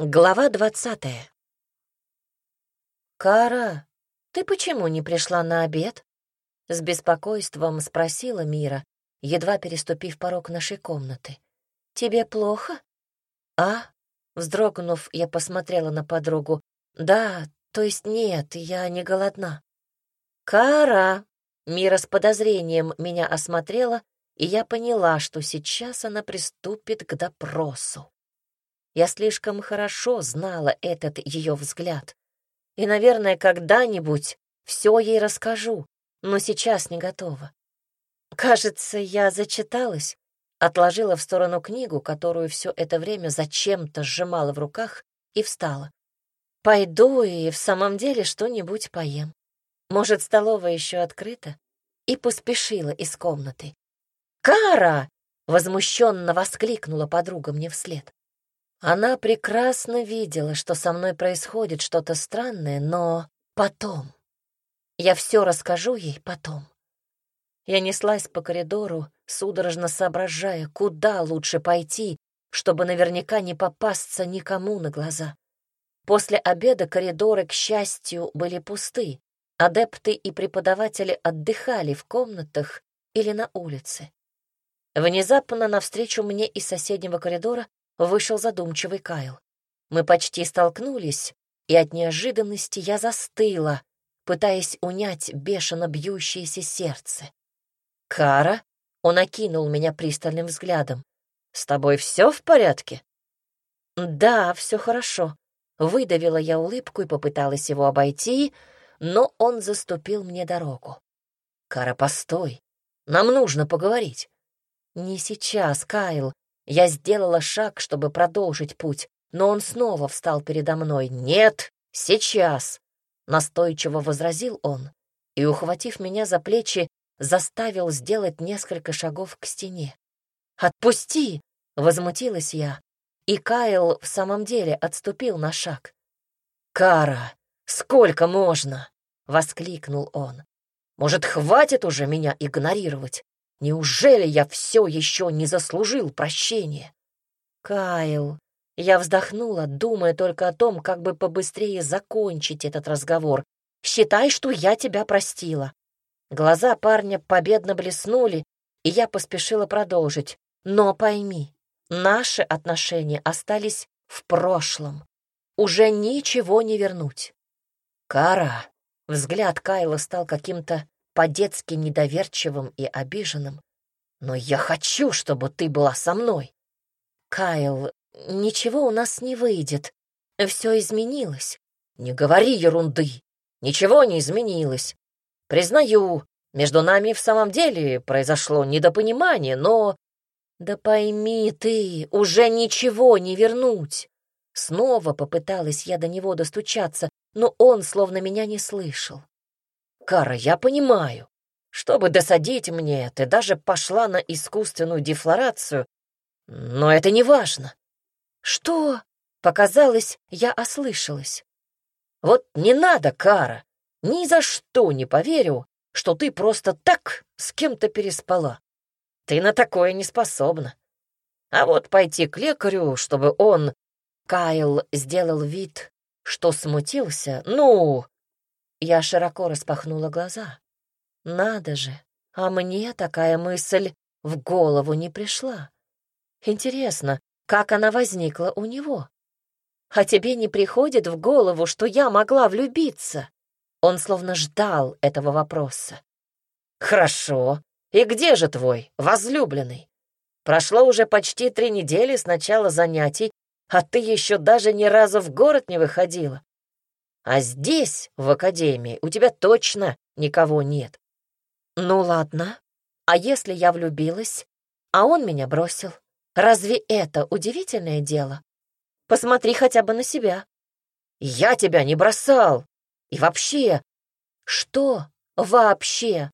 Глава двадцатая. «Кара, ты почему не пришла на обед?» С беспокойством спросила Мира, едва переступив порог нашей комнаты. «Тебе плохо?» «А?» Вздрогнув, я посмотрела на подругу. «Да, то есть нет, я не голодна». «Кара!» Мира с подозрением меня осмотрела, и я поняла, что сейчас она приступит к допросу. Я слишком хорошо знала этот ее взгляд. И, наверное, когда-нибудь все ей расскажу, но сейчас не готова. Кажется, я зачиталась, отложила в сторону книгу, которую все это время зачем-то сжимала в руках, и встала. Пойду и в самом деле что-нибудь поем. Может, столовая еще открыта? И поспешила из комнаты. «Кара!» — возмущенно воскликнула подруга мне вслед. Она прекрасно видела, что со мной происходит что-то странное, но потом. Я все расскажу ей потом. Я неслась по коридору, судорожно соображая, куда лучше пойти, чтобы наверняка не попасться никому на глаза. После обеда коридоры, к счастью, были пусты. Адепты и преподаватели отдыхали в комнатах или на улице. Внезапно навстречу мне из соседнего коридора вышел задумчивый Кайл. Мы почти столкнулись, и от неожиданности я застыла, пытаясь унять бешено бьющееся сердце. «Кара?» — он окинул меня пристальным взглядом. «С тобой все в порядке?» «Да, все хорошо», — выдавила я улыбку и попыталась его обойти, но он заступил мне дорогу. «Кара, постой, нам нужно поговорить». «Не сейчас, Кайл», я сделала шаг, чтобы продолжить путь, но он снова встал передо мной. «Нет, сейчас!» — настойчиво возразил он и, ухватив меня за плечи, заставил сделать несколько шагов к стене. «Отпусти!» — возмутилась я, и Кайл в самом деле отступил на шаг. «Кара, сколько можно?» — воскликнул он. «Может, хватит уже меня игнорировать? Неужели я все еще не заслужил прощения? Кайл, я вздохнула, думая только о том, как бы побыстрее закончить этот разговор. Считай, что я тебя простила. Глаза парня победно блеснули, и я поспешила продолжить. Но пойми, наши отношения остались в прошлом. Уже ничего не вернуть. Кара, взгляд Кайла стал каким-то по-детски недоверчивым и обиженным. «Но я хочу, чтобы ты была со мной!» «Кайл, ничего у нас не выйдет. Все изменилось». «Не говори ерунды. Ничего не изменилось. Признаю, между нами в самом деле произошло недопонимание, но...» «Да пойми ты, уже ничего не вернуть!» Снова попыталась я до него достучаться, но он словно меня не слышал. Кара, я понимаю. Чтобы досадить мне, ты даже пошла на искусственную дефлорацию, но это не важно. Что? Показалось, я ослышалась. Вот не надо, Кара. Ни за что не поверю, что ты просто так с кем-то переспала. Ты на такое не способна. А вот пойти к лекарю, чтобы он... Кайл сделал вид, что смутился. Ну, я широко распахнула глаза. Надо же, а мне такая мысль в голову не пришла. Интересно, как она возникла у него? А тебе не приходит в голову, что я могла влюбиться? Он словно ждал этого вопроса. Хорошо. И где же твой возлюбленный? Прошло уже почти три недели с начала занятий, а ты еще даже ни разу в город не выходила. А здесь, в академии, у тебя точно никого нет. Ну ладно, а если я влюбилась, а он меня бросил? Разве это удивительное дело? Посмотри хотя бы на себя. Я тебя не бросал. И вообще... Что вообще?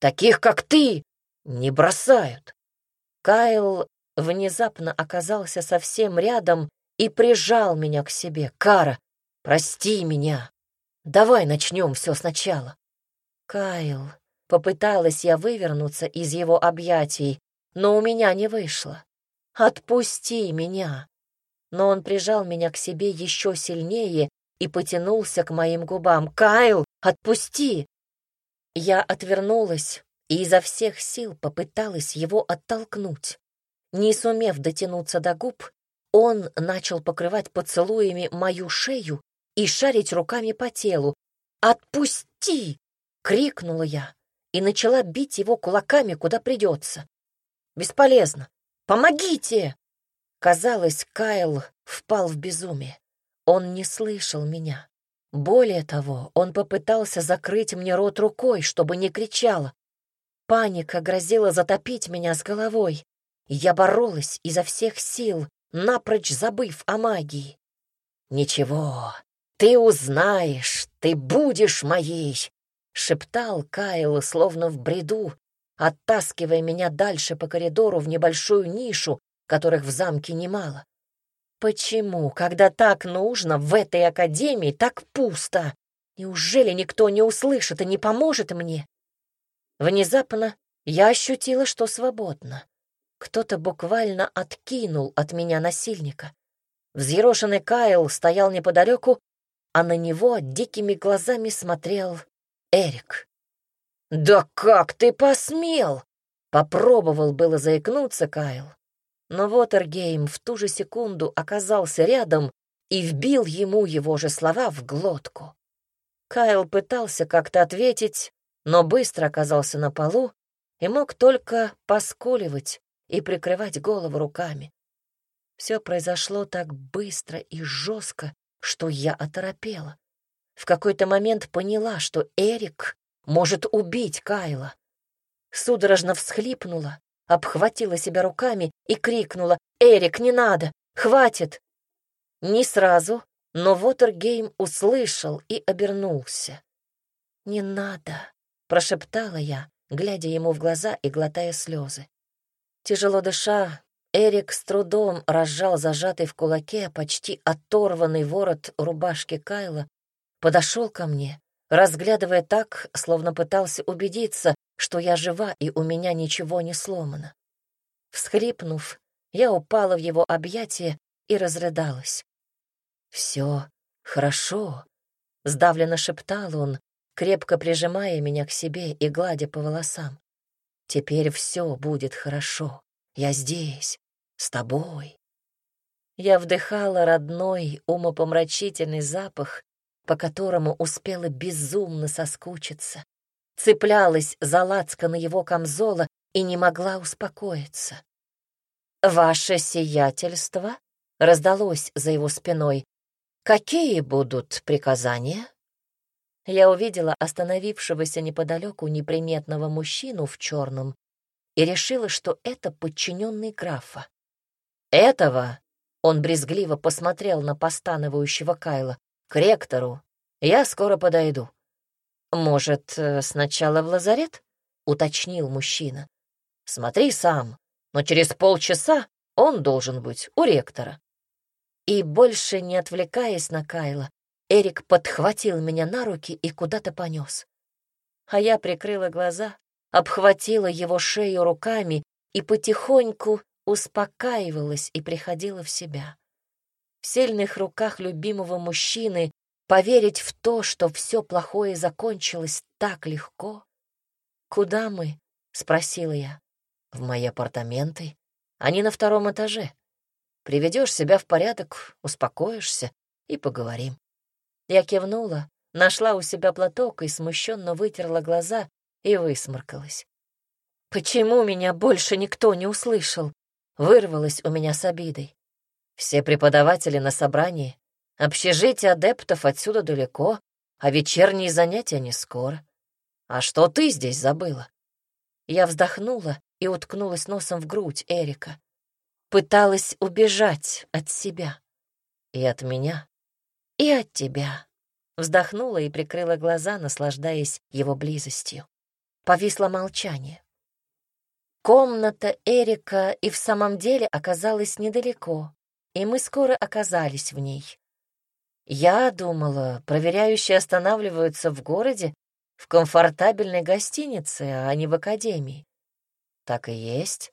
Таких, как ты, не бросают. Кайл внезапно оказался совсем рядом и прижал меня к себе. Кара, Прости меня. Давай начнем все сначала. Кайл, попыталась я вывернуться из его объятий, но у меня не вышло. Отпусти меня. но он прижал меня к себе еще сильнее и потянулся к моим губам. «Кайл, отпусти!» Я отвернулась и изо всех сил попыталась его оттолкнуть. Не сумев дотянуться до губ, он начал покрывать поцелуями мою шею и шарить руками по телу. «Отпусти!» — крикнула я и начала бить его кулаками, куда придется. «Бесполезно! Помогите!» Казалось, Кайл впал в безумие. Он не слышал меня. Более того, он попытался закрыть мне рот рукой, чтобы не кричала. Паника грозила затопить меня с головой. Я боролась изо всех сил, напрочь забыв о магии. «Ничего, ты узнаешь, ты будешь моей!» — шептал Кайл, словно в бреду, оттаскивая меня дальше по коридору в небольшую нишу, которых в замке немало. Почему, когда так нужно, в этой академии так пусто? Неужели никто не услышит и не поможет мне? Внезапно я ощутила, что свободна. Кто-то буквально откинул от меня насильника. Взъерошенный Кайл стоял неподалеку, а на него дикими глазами смотрел Эрик. «Да как ты посмел?» Попробовал было заикнуться Кайл, но Вотергейм в ту же секунду оказался рядом и вбил ему его же слова в глотку. Кайл пытался как-то ответить, но быстро оказался на полу и мог только поскуливать и прикрывать голову руками. Все произошло так быстро и жестко, что я оторопела. В какой-то момент поняла, что Эрик может убить Кайла. Судорожно всхлипнула, обхватила себя руками и крикнула «Эрик, не надо! Хватит!» Не сразу, но Вотергейм услышал и обернулся. «Не надо!» — прошептала я, глядя ему в глаза и глотая слезы. Тяжело дыша, Эрик с трудом разжал зажатый в кулаке почти оторванный ворот рубашки Кайла, подошел ко мне, разглядывая так, словно пытался убедиться, что я жива и у меня ничего не сломано. Всхрипнув, я упала в его объятия и разрыдалась. «Все хорошо», — сдавленно шептал он, крепко прижимая меня к себе и гладя по волосам. «Теперь все будет хорошо. Я здесь, с тобой». Я вдыхала родной, умопомрачительный запах, по которому успела безумно соскучиться цеплялась за лацко на его камзола и не могла успокоиться. «Ваше сиятельство?» — раздалось за его спиной. «Какие будут приказания?» Я увидела остановившегося неподалеку неприметного мужчину в черном и решила, что это подчиненный графа. «Этого?» — он брезгливо посмотрел на постановающего Кайла. «К ректору. Я скоро подойду». «Может, э, сначала в лазарет?» — уточнил мужчина. «Смотри сам, но через полчаса он должен быть у ректора». И больше не отвлекаясь на Кайла, Эрик подхватил меня на руки и куда-то понес. А я прикрыла глаза, обхватила его шею руками и потихоньку успокаивалась и приходила в себя. В сильных руках любимого мужчины Поверить в то, что все плохое закончилось так легко? «Куда мы?» — спросила я. «В мои апартаменты. Они на втором этаже. Приведешь себя в порядок, успокоишься и поговорим». Я кивнула, нашла у себя платок и смущенно вытерла глаза и высморкалась. «Почему меня больше никто не услышал?» Вырвалась у меня с обидой. Все преподаватели на собрании, Общежитие адептов отсюда далеко, а вечерние занятия не скоро. А что ты здесь забыла? Я вздохнула и уткнулась носом в грудь Эрика. Пыталась убежать от себя. И от меня. И от тебя. Вздохнула и прикрыла глаза, наслаждаясь его близостью. Повисло молчание. Комната Эрика и в самом деле оказалась недалеко, и мы скоро оказались в ней. Я думала, проверяющие останавливаются в городе, в комфортабельной гостинице, а не в академии. Так и есть.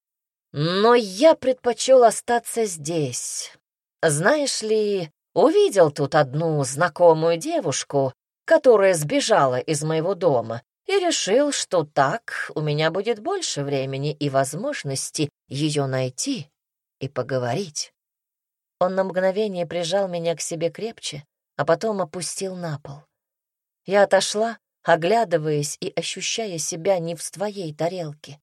Но я предпочел остаться здесь, знаешь ли, увидел тут одну знакомую девушку, которая сбежала из моего дома, и решил, что так у меня будет больше времени и возможности ее найти и поговорить. Он на мгновение прижал меня к себе крепче, а потом опустил на пол. Я отошла, оглядываясь и ощущая себя не в твоей тарелке.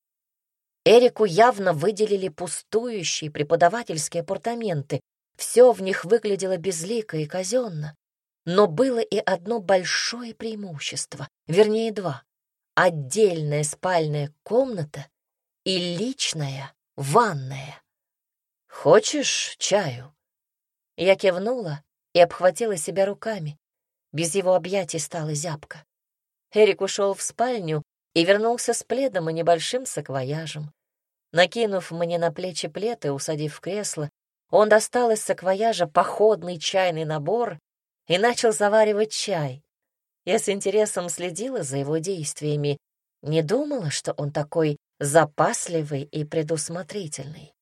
Эрику явно выделили пустующие преподавательские апартаменты. Все в них выглядело безлико и казенно. Но было и одно большое преимущество, вернее, два. Отдельная спальная комната и личная ванная. «Хочешь чаю?» Я кивнула и обхватила себя руками. Без его объятий стала зябко. Эрик ушел в спальню и вернулся с пледом и небольшим саквояжем. Накинув мне на плечи плед и усадив в кресло, он достал из саквояжа походный чайный набор и начал заваривать чай. Я с интересом следила за его действиями, не думала, что он такой запасливый и предусмотрительный.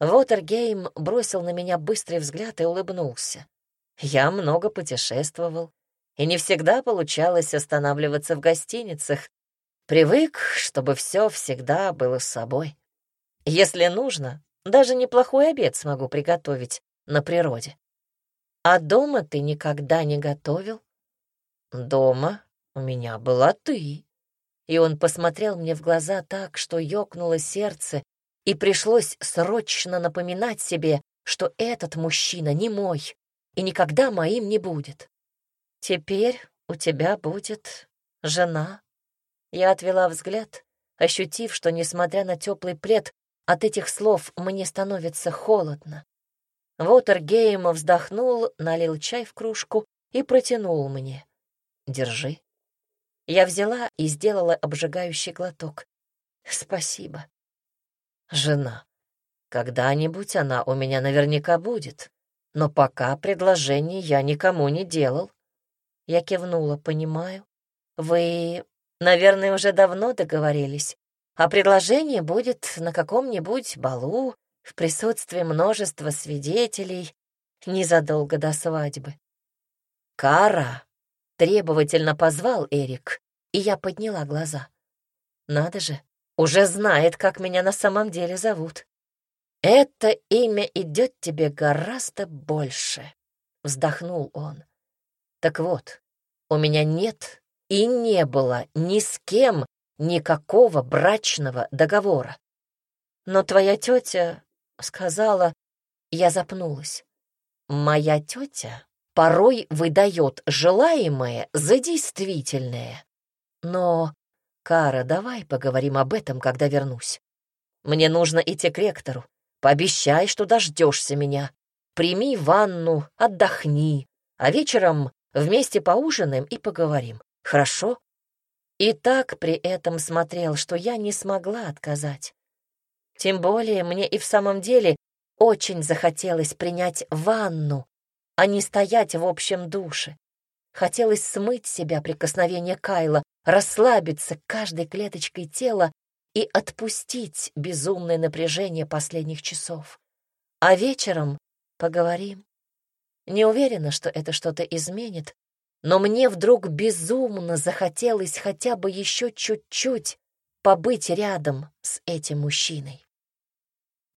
Вотергейм бросил на меня быстрый взгляд и улыбнулся. Я много путешествовал, и не всегда получалось останавливаться в гостиницах. Привык, чтобы все всегда было с собой. Если нужно, даже неплохой обед смогу приготовить на природе. А дома ты никогда не готовил? Дома у меня была ты. И он посмотрел мне в глаза так, что ёкнуло сердце, и пришлось срочно напоминать себе, что этот мужчина не мой и никогда моим не будет. Теперь у тебя будет жена. Я отвела взгляд, ощутив, что, несмотря на теплый плед, от этих слов мне становится холодно. Вотергейм вздохнул, налил чай в кружку и протянул мне. «Держи». Я взяла и сделала обжигающий глоток. «Спасибо». «Жена. Когда-нибудь она у меня наверняка будет, но пока предложений я никому не делал». Я кивнула, понимаю. «Вы, наверное, уже давно договорились, а предложение будет на каком-нибудь балу в присутствии множества свидетелей незадолго до свадьбы. «Кара!» — требовательно позвал Эрик, и я подняла глаза. «Надо же, уже знает, как меня на самом деле зовут. Это имя идет тебе гораздо больше», — вздохнул он. «Так вот, у меня нет и не было ни с кем никакого брачного договора. Но твоя тетя сказала, я запнулась. Моя тетя порой выдает желаемое за действительное. Но, Кара, давай поговорим об этом, когда вернусь. Мне нужно идти к ректору. Пообещай, что дождешься меня. Прими ванну, отдохни, а вечером вместе поужинаем и поговорим. Хорошо? И так при этом смотрел, что я не смогла отказать. Тем более мне и в самом деле очень захотелось принять ванну, а не стоять в общем душе. Хотелось смыть себя прикосновение Кайла, расслабиться каждой клеточкой тела и отпустить безумное напряжение последних часов. А вечером поговорим. Не уверена, что это что-то изменит, но мне вдруг безумно захотелось хотя бы еще чуть-чуть побыть рядом с этим мужчиной.